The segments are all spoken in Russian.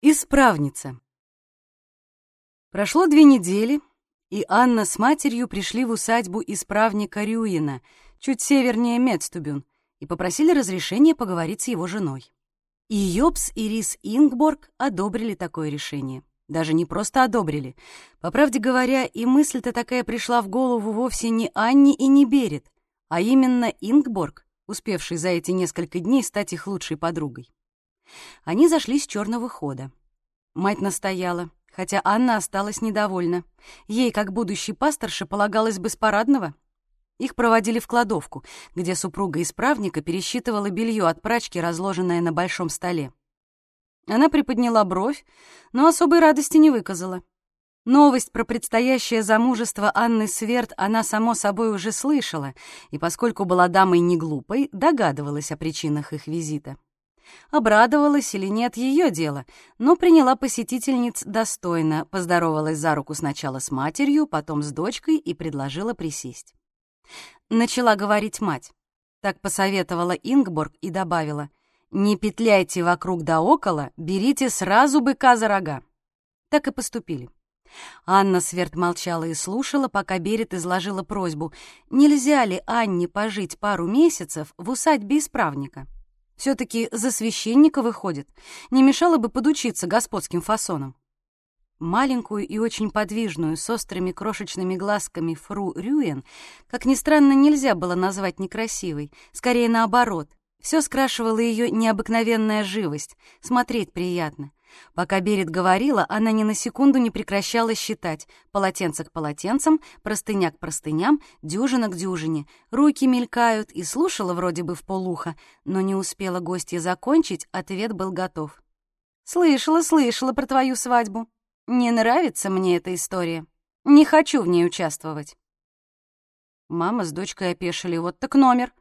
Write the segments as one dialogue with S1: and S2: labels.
S1: Исправница. Прошло две недели, и Анна с матерью пришли в усадьбу исправника Рюина, чуть севернее Медстубюн, и попросили разрешения поговорить с его женой. И Йобс и Рис Ингборг одобрили такое решение. Даже не просто одобрили. По правде говоря, и мысль-то такая пришла в голову вовсе не Анне и не Берет, а именно Ингборг, успевший за эти несколько дней стать их лучшей подругой. Они зашли с черного хода. Мать настояла, хотя Анна осталась недовольна. Ей, как будущей пасторше, полагалось бы с парадного. Их проводили в кладовку, где супруга исправника пересчитывала белье от прачки, разложенное на большом столе. Она приподняла бровь, но особой радости не выказала. Новость про предстоящее замужество Анны Сверд она, само собой, уже слышала, и, поскольку была дамой не глупой, догадывалась о причинах их визита. Обрадовалась или нет, ее дело, но приняла посетительниц достойно, поздоровалась за руку сначала с матерью, потом с дочкой и предложила присесть. Начала говорить мать. Так посоветовала Ингборг и добавила, «Не петляйте вокруг да около, берите сразу быка за рога». Так и поступили. Анна Сверд молчала и слушала, пока Берет изложила просьбу, нельзя ли Анне пожить пару месяцев в усадьбе исправника. Все-таки за священника выходит. Не мешало бы подучиться господским фасонам. Маленькую и очень подвижную, с острыми крошечными глазками фру Рюен, как ни странно, нельзя было назвать некрасивой, скорее наоборот. Все скрашивала ее необыкновенная живость, смотреть приятно. Пока Берет говорила, она ни на секунду не прекращала считать. Полотенце к полотенцам, простыня к простыням, дюжина к дюжине. Руки мелькают, и слушала вроде бы в полухо, но не успела гостья закончить, ответ был готов. «Слышала, слышала про твою свадьбу. Не нравится мне эта история. Не хочу в ней участвовать». Мама с дочкой опешили. Вот так номер.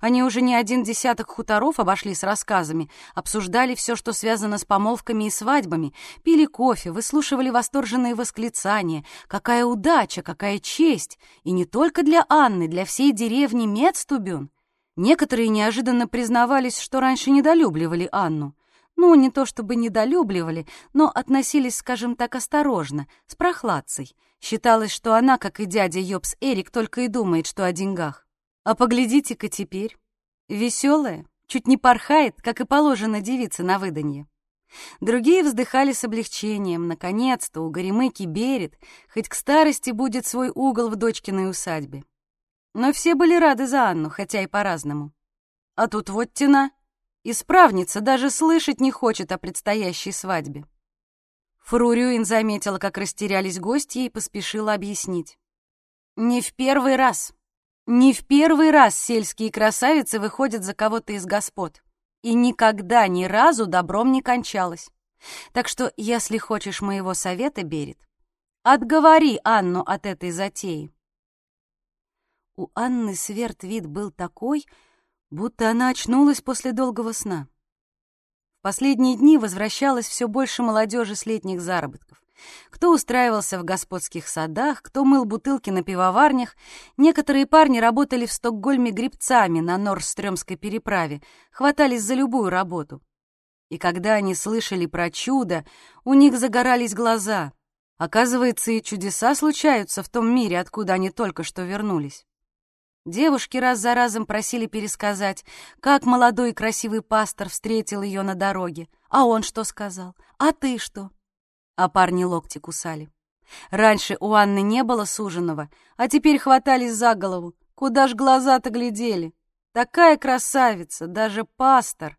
S1: Они уже не один десяток хуторов обошли с рассказами, обсуждали все, что связано с помолвками и свадьбами, пили кофе, выслушивали восторженные восклицания. Какая удача, какая честь! И не только для Анны, для всей деревни Мецтубюн. Некоторые неожиданно признавались, что раньше недолюбливали Анну. Ну, не то чтобы недолюбливали, но относились, скажем так, осторожно, с прохладцей. Считалось, что она, как и дядя Йобс Эрик, только и думает, что о деньгах. А поглядите-ка теперь. Веселая, чуть не порхает, как и положено девице на выданье. Другие вздыхали с облегчением. Наконец-то у Горемыки берет, хоть к старости будет свой угол в дочкиной усадьбе. Но все были рады за Анну, хотя и по-разному. А тут вот тена. Исправница даже слышать не хочет о предстоящей свадьбе. Фрурюин заметила, как растерялись гости, и поспешила объяснить. «Не в первый раз. Не в первый раз сельские красавицы выходят за кого-то из господ. И никогда ни разу добром не кончалось. Так что, если хочешь моего совета, Берет, отговори Анну от этой затеи. У Анны Сверд вид был такой, будто она очнулась после долгого сна. В последние дни возвращалось все больше молодежи с летних заработков. Кто устраивался в господских садах, кто мыл бутылки на пивоварнях. Некоторые парни работали в Стокгольме грибцами на Норстрёмской переправе, хватались за любую работу. И когда они слышали про чудо, у них загорались глаза. Оказывается, и чудеса случаются в том мире, откуда они только что вернулись. Девушки раз за разом просили пересказать, как молодой и красивый пастор встретил ее на дороге. А он что сказал? А ты что? А парни локти кусали. Раньше у Анны не было суженого, а теперь хватались за голову. Куда ж глаза-то глядели? Такая красавица, даже пастор.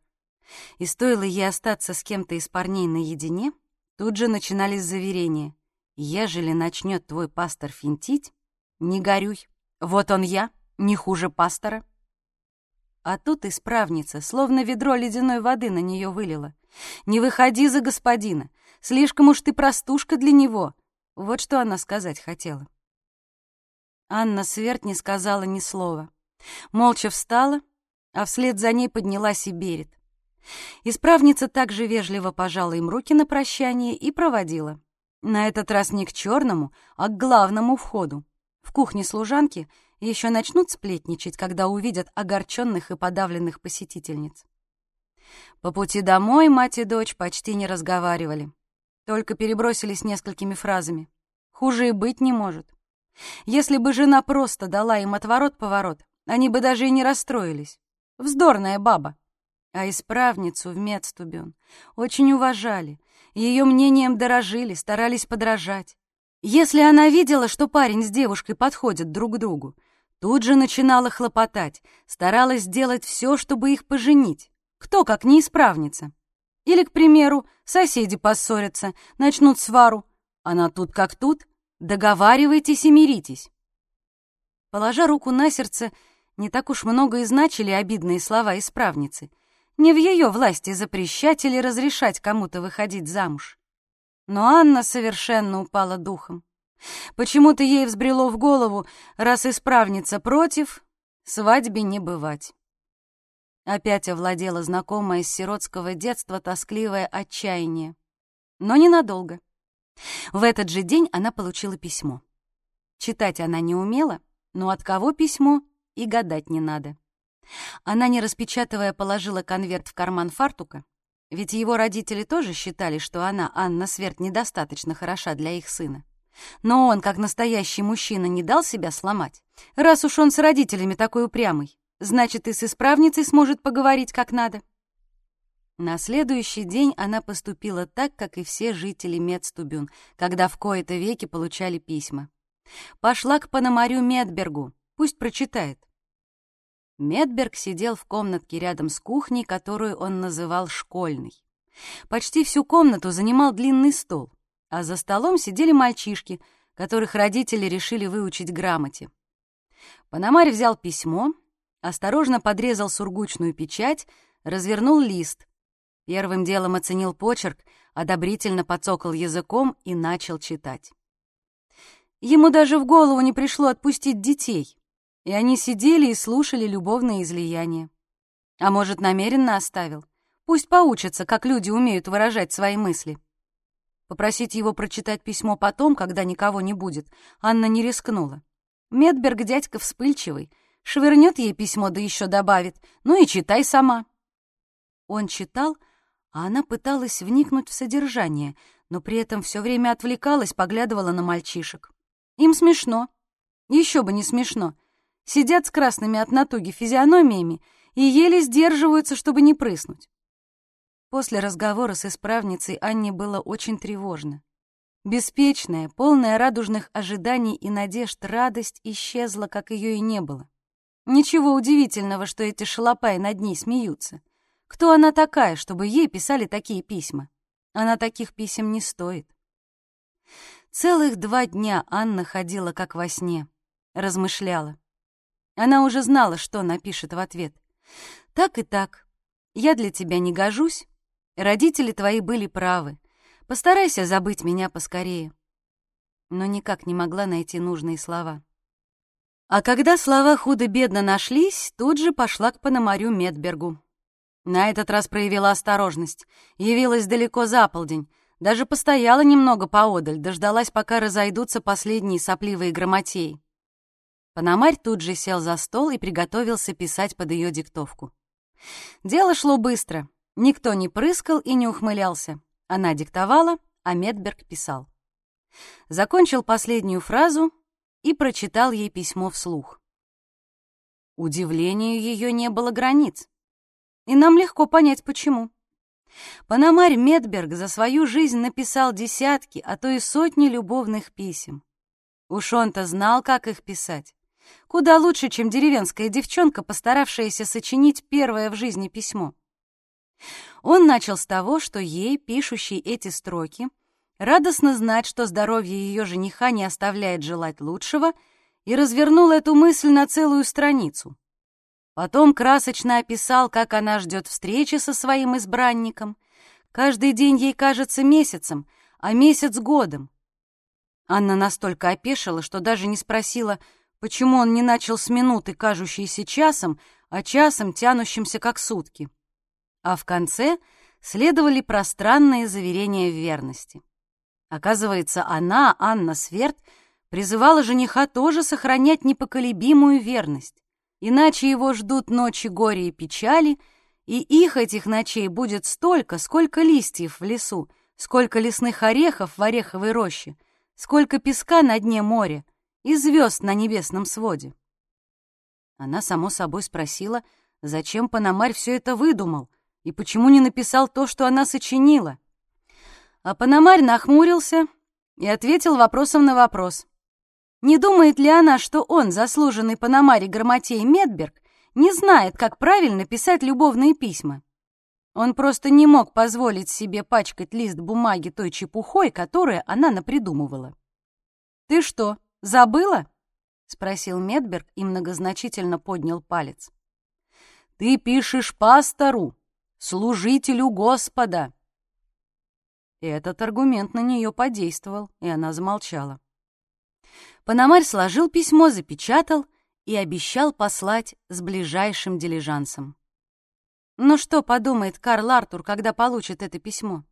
S1: И стоило ей остаться с кем-то из парней наедине, тут же начинались заверения. Ежели начнет твой пастор финтить, не горюй. Вот он я, не хуже пастора. А тут исправница, словно ведро ледяной воды на нее вылила. «Не выходи за господина, Слишком уж ты простушка для него. Вот что она сказать хотела. Анна Сверд не сказала ни слова. Молча встала, а вслед за ней поднялась и Берет. Исправница также вежливо пожала им руки на прощание и проводила. На этот раз не к черному, а к главному входу. В кухне служанки еще начнут сплетничать, когда увидят огорченных и подавленных посетительниц. По пути домой мать и дочь почти не разговаривали, только перебросились несколькими фразами. Хуже и быть не может. Если бы жена просто дала им отворот-поворот, они бы даже и не расстроились. Вздорная баба. А исправницу в Медстубен очень уважали, ее мнением дорожили, старались подражать. Если она видела, что парень с девушкой подходят друг к другу, тут же начинала хлопотать, старалась сделать все, чтобы их поженить. Кто как не исправница? Или, к примеру, соседи поссорятся, начнут свару. Она тут как тут, договаривайтесь и миритесь. Положа руку на сердце, не так уж много и значили обидные слова исправницы. Не в ее власти запрещать или разрешать кому-то выходить замуж. Но Анна совершенно упала духом. Почему-то ей взбрело в голову, раз исправница против, свадьбе не бывать. Опять овладела знакомое с сиротского детства тоскливое отчаяние. Но ненадолго. В этот же день она получила письмо. Читать она не умела, но от кого письмо и гадать не надо. Она, не распечатывая, положила конверт в карман фартука, ведь его родители тоже считали, что она, Анна Сверд, недостаточно хороша для их сына. Но он, как настоящий мужчина, не дал себя сломать. Раз уж он с родителями такой упрямый, значит, и с исправницей сможет поговорить как надо. На следующий день она поступила так, как и все жители Медстубюн, когда в кои-то веки получали письма. Пошла к Пономарю Медбергу, пусть прочитает. Медберг сидел в комнатке рядом с кухней, которую он называл школьной. Почти всю комнату занимал длинный стол, а за столом сидели мальчишки, которых родители решили выучить грамоте. Пономарь взял письмо, осторожно подрезал сургучную печать, развернул лист. Первым делом оценил почерк, одобрительно подцокал языком и начал читать. Ему даже в голову не пришло отпустить детей и они сидели и слушали любовные излияния. А может, намеренно оставил? Пусть поучатся, как люди умеют выражать свои мысли. Попросить его прочитать письмо потом, когда никого не будет, Анна не рискнула. Медберг дядька вспыльчивый, швырнет ей письмо, да еще добавит, ну и читай сама. Он читал, а она пыталась вникнуть в содержание, но при этом все время отвлекалась, поглядывала на мальчишек. Им смешно. Еще бы не смешно сидят с красными от натуги физиономиями и еле сдерживаются, чтобы не прыснуть. После разговора с исправницей Анне было очень тревожно. Беспечная, полная радужных ожиданий и надежд радость исчезла, как ее и не было. Ничего удивительного, что эти шалопаи над ней смеются. Кто она такая, чтобы ей писали такие письма? Она таких писем не стоит. Целых два дня Анна ходила как во сне, размышляла. Она уже знала, что напишет в ответ. «Так и так. Я для тебя не гожусь. Родители твои были правы. Постарайся забыть меня поскорее». Но никак не могла найти нужные слова. А когда слова худо-бедно нашлись, тут же пошла к Пономарю Медбергу. На этот раз проявила осторожность. Явилась далеко за полдень. Даже постояла немного поодаль, дождалась, пока разойдутся последние сопливые грамотеи. Пономарь тут же сел за стол и приготовился писать под ее диктовку. Дело шло быстро. Никто не прыскал и не ухмылялся. Она диктовала, а Медберг писал. Закончил последнюю фразу и прочитал ей письмо вслух. Удивлению ее не было границ. И нам легко понять, почему. Пономарь Медберг за свою жизнь написал десятки, а то и сотни любовных писем. Уж он-то знал, как их писать. Куда лучше, чем деревенская девчонка, постаравшаяся сочинить первое в жизни письмо. Он начал с того, что ей, пишущей эти строки, радостно знать, что здоровье ее жениха не оставляет желать лучшего, и развернул эту мысль на целую страницу. Потом красочно описал, как она ждет встречи со своим избранником. Каждый день ей кажется месяцем, а месяц — годом. Анна настолько опешила, что даже не спросила — Почему он не начал с минуты, кажущейся часом, а часом, тянущимся как сутки? А в конце следовали пространные заверения в верности. Оказывается, она, Анна Сверд, призывала жениха тоже сохранять непоколебимую верность, иначе его ждут ночи горя и печали, И их этих ночей будет столько, сколько листьев в лесу, сколько лесных орехов в ореховой роще, сколько песка на дне моря и звезд на небесном своде. Она, само собой, спросила, зачем Панамарь все это выдумал и почему не написал то, что она сочинила. А Панамарь нахмурился и ответил вопросом на вопрос. Не думает ли она, что он, заслуженный Панамаре Грамотей Медберг, не знает, как правильно писать любовные письма? Он просто не мог позволить себе пачкать лист бумаги той чепухой, которую она напридумывала. «Ты что, забыла?» — спросил Медберг и многозначительно поднял палец. «Ты пишешь пастору, служителю Господа!» Этот аргумент на нее подействовал, и она замолчала. Пономарь сложил письмо, запечатал и обещал послать с ближайшим дилижансом. Но что подумает Карл Артур, когда получит это письмо?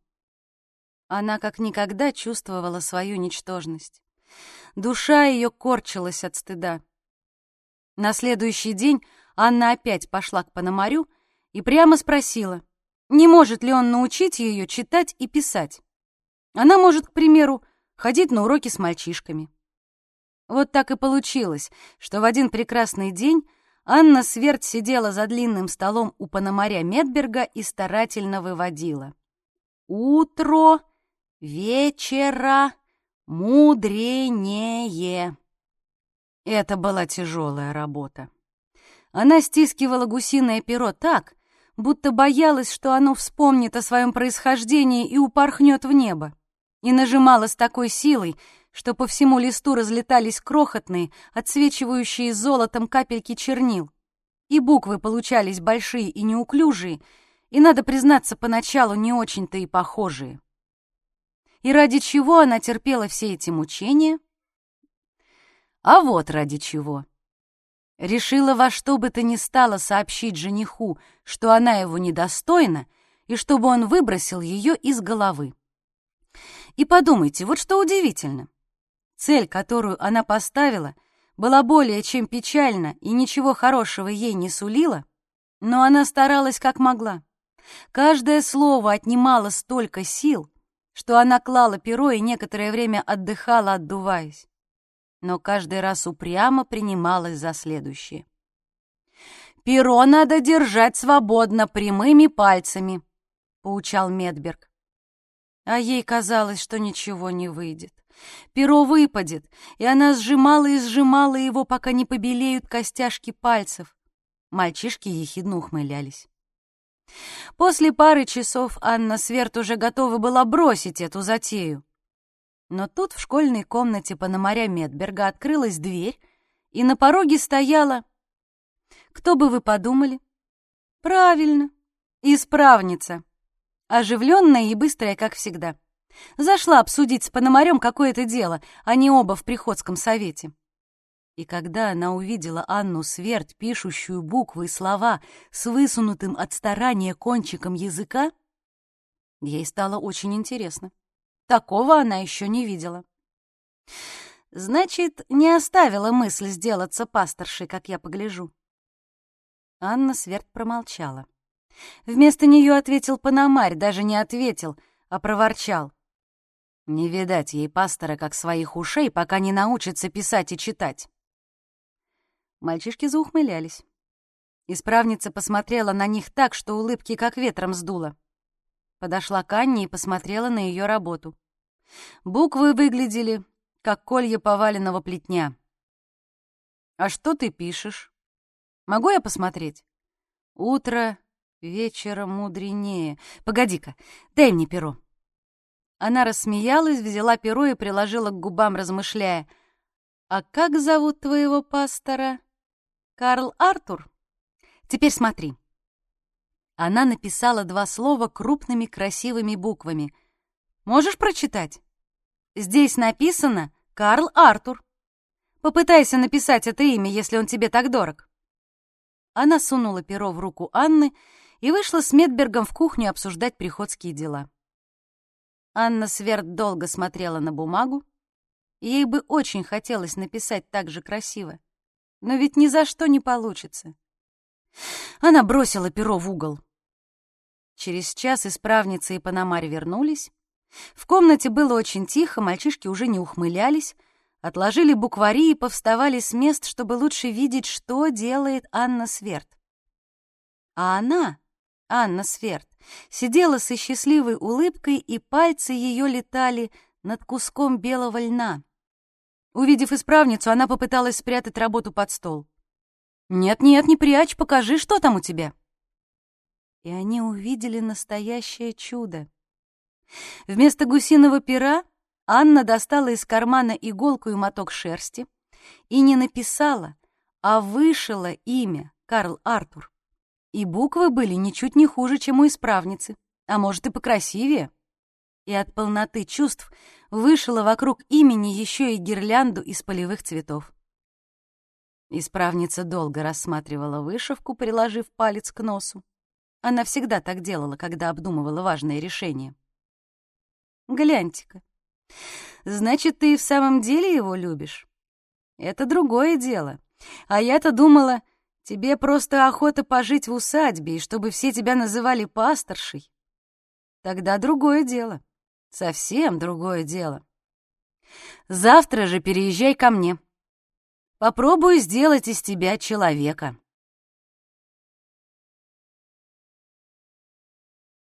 S1: Она как никогда чувствовала свою ничтожность. Душа ее корчилась от стыда. На следующий день Анна опять пошла к Пономарю и прямо спросила, не может ли он научить ее читать и писать. Она может, к примеру, ходить на уроки с мальчишками. Вот так и получилось, что в один прекрасный день Анна Сверд сидела за длинным столом у Пономаря Медберга и старательно выводила. «Утро, вечера, мудренее». Это была тяжелая работа. Она стискивала гусиное перо так, будто боялась, что оно вспомнит о своем происхождении и упорхнет в небо и нажимала с такой силой, что по всему листу разлетались крохотные, отсвечивающие золотом капельки чернил. И буквы получались большие и неуклюжие, и, надо признаться, поначалу не очень-то и похожие. И ради чего она терпела все эти мучения? А вот ради чего. Решила во что бы то ни стало сообщить жениху, что она его недостойна, и чтобы он выбросил ее из головы. И подумайте, вот что удивительно. Цель, которую она поставила, была более чем печальна и ничего хорошего ей не сулила, но она старалась как могла. Каждое слово отнимало столько сил, что она клала перо и некоторое время отдыхала, отдуваясь. Но каждый раз упрямо принималась за следующее. «Перо надо держать свободно, прямыми пальцами», — поучал Медберг. А ей казалось, что ничего не выйдет. Перо выпадет, и она сжимала и сжимала его, пока не побелеют костяшки пальцев. Мальчишки ехидно ухмылялись. После пары часов Анна Сверд уже готова была бросить эту затею. Но тут в школьной комнате Пономаря Медберга открылась дверь, и на пороге стояла... Кто бы вы подумали? Правильно, исправница оживленная и быстрая, как всегда. Зашла обсудить с Пономарем какое-то дело, они оба в приходском совете. И когда она увидела Анну Сверд, пишущую буквы и слова с высунутым от старания кончиком языка, ей стало очень интересно. Такого она еще не видела. Значит, не оставила мысль сделаться пасторшей, как я погляжу. Анна Сверд промолчала. Вместо нее ответил Пономарь, даже не ответил, а проворчал. Не видать ей пастора как своих ушей, пока не научится писать и читать. Мальчишки заухмылялись. Исправница посмотрела на них так, что улыбки как ветром сдуло. Подошла к Анне и посмотрела на ее работу. Буквы выглядели, как колья поваленного плетня. «А что ты пишешь? Могу я посмотреть?» «Утро Вечером мудренее. Погоди-ка, дай мне перо. Она рассмеялась, взяла перо и приложила к губам, размышляя. «А как зовут твоего пастора?» «Карл Артур?» «Теперь смотри». Она написала два слова крупными красивыми буквами. «Можешь прочитать?» «Здесь написано «Карл Артур». Попытайся написать это имя, если он тебе так дорог». Она сунула перо в руку Анны и вышла с Медбергом в кухню обсуждать приходские дела. Анна Сверд долго смотрела на бумагу. Ей бы очень хотелось написать так же красиво, но ведь ни за что не получится. Она бросила перо в угол. Через час исправница и Панамарь вернулись. В комнате было очень тихо, мальчишки уже не ухмылялись, отложили буквари и повставали с мест, чтобы лучше видеть, что делает Анна Сверд. А она, Анна Сверд, сидела со счастливой улыбкой, и пальцы ее летали над куском белого льна. Увидев исправницу, она попыталась спрятать работу под стол. «Нет-нет, не прячь, покажи, что там у тебя». И они увидели настоящее чудо. Вместо гусиного пера Анна достала из кармана иголку и моток шерсти и не написала, а вышила имя Карл Артур. И буквы были ничуть не хуже, чем у исправницы, а может и покрасивее. И от полноты чувств вышила вокруг имени еще и гирлянду из полевых цветов. Исправница долго рассматривала вышивку, приложив палец к носу. Она всегда так делала, когда обдумывала важные решения. «Гляньте-ка», Значит, ты в самом деле его любишь? Это другое дело. А я-то думала, тебе просто охота пожить в усадьбе, и чтобы все тебя называли пасторшей. Тогда другое дело. Совсем другое дело. Завтра же переезжай ко мне. Попробую сделать из тебя человека.